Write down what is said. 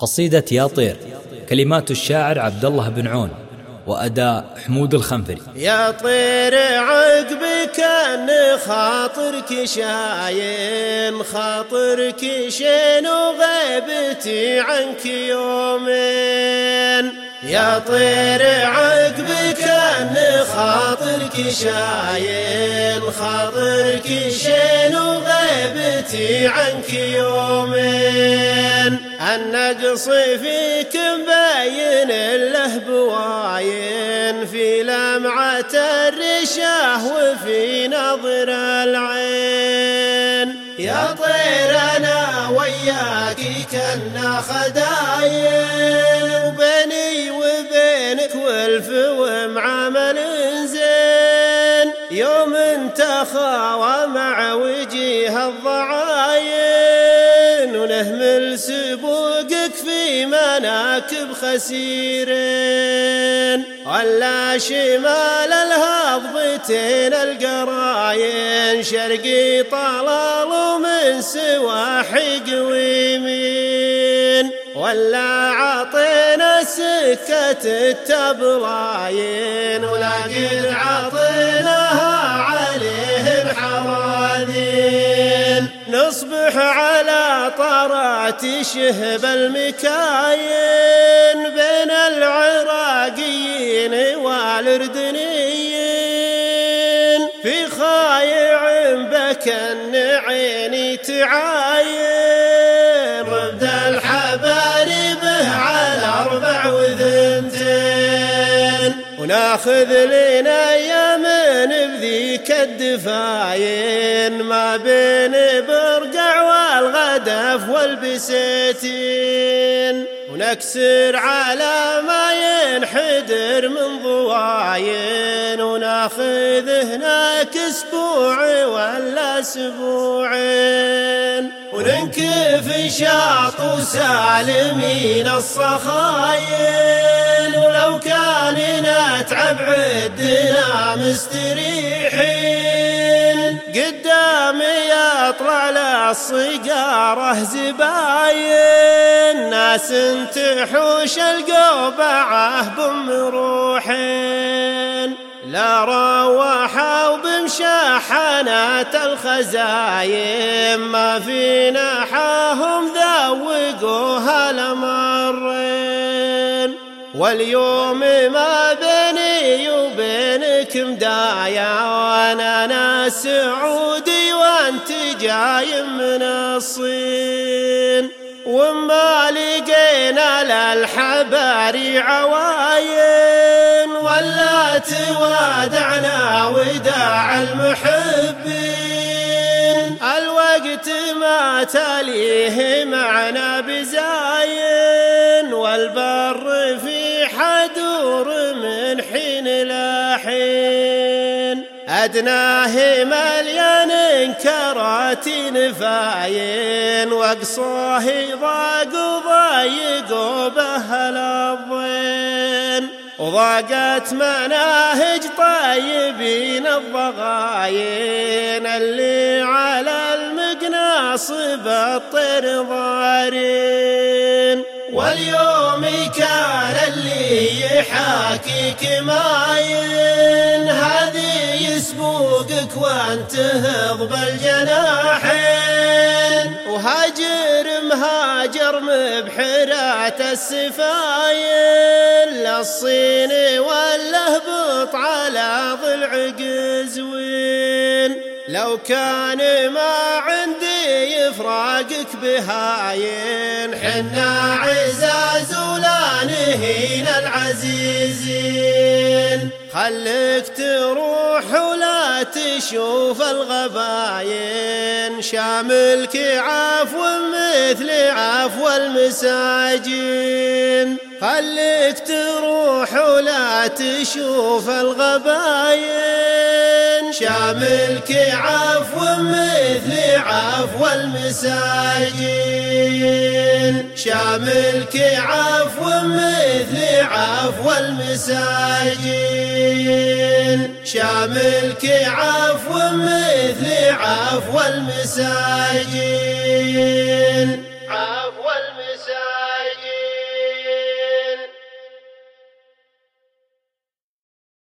قصيدة يا طير كلمات الشاعر عبد الله بن عون وأداء حمود الخنفري. يا طير عقبك أن خاطرك شاين خاطرك شين وغيبتي عنك يومين. يا طير عقبك أن خاطرك شاين خاطرك شين وغيبتي عنك يومين. النقص فيك مبين له بواين في لمعة الرشاه وفي نظر العين. يا طير أنا وياك كنا خداين. وبيني وبينك ولف ومعامل زين. يوم انتخى مع وجيه الضعاين. ونهمل في مناكب خسيرين ولا شمال الهضبتين القراين شرقي طلال ومن سواحق ويمين. ولا عطينا سكة التبلاين ولكن عطيناها نصبح على طرات شهب المكاين بين العراقيين والأردنيين. في خايع بكن عيني تعاين. رد الحباري على أربع وذنتين وناخذ لنا يمن بذيك الدفاين. ما بين والغدف والبسيتين ونكسر على ما ينحدر من ضواين وناخذ هناك أسبوع ولا أسبوعين. وننكف شاط وسالمين الصخاين ولو كان نتعب عدنا مستريحين. قدامي يطلع للصقاره زباين. ناس تحوش القوبعه بمروحين لا رواحوا بمشاحنات الخزايم ما في نحاهم ذوقوها لمرين. واليوم ما بيني وبينك مدايا وأنا ناس سعودي وأنت جاي من الصين. وما لقينا للحباري عواين. ولا توادعنا وداع المحبين. الوقت ما تليه معنا بزاين. والبر حين أدناه مليان كرات نفاين وقصاه ضاق وضايق وبهل الضين وضاقت مناهج طيبين الضغاين اللي على المقناص بالطير ضارين. واليوم كان اللي يحاكيك ماين. هذه يسبوقك وانتهض بالجناحين وهاجر مهاجر مبحرات السفاين. للصين واللهبط على ضلع قزوين. لو كان ما عندي يفراقك بهاين حنا عزاز ولا نهين العزيزين. خليك تروح ولا تشوف الغباين شاملك عفو مثل عفو المساجين. خليك تروح ولا تشوف الغباين شاملك عفو مثل عفو المساجين. شاملك عفو مثل عفو المساجين. شاملك عفو مثل عفو المساجين.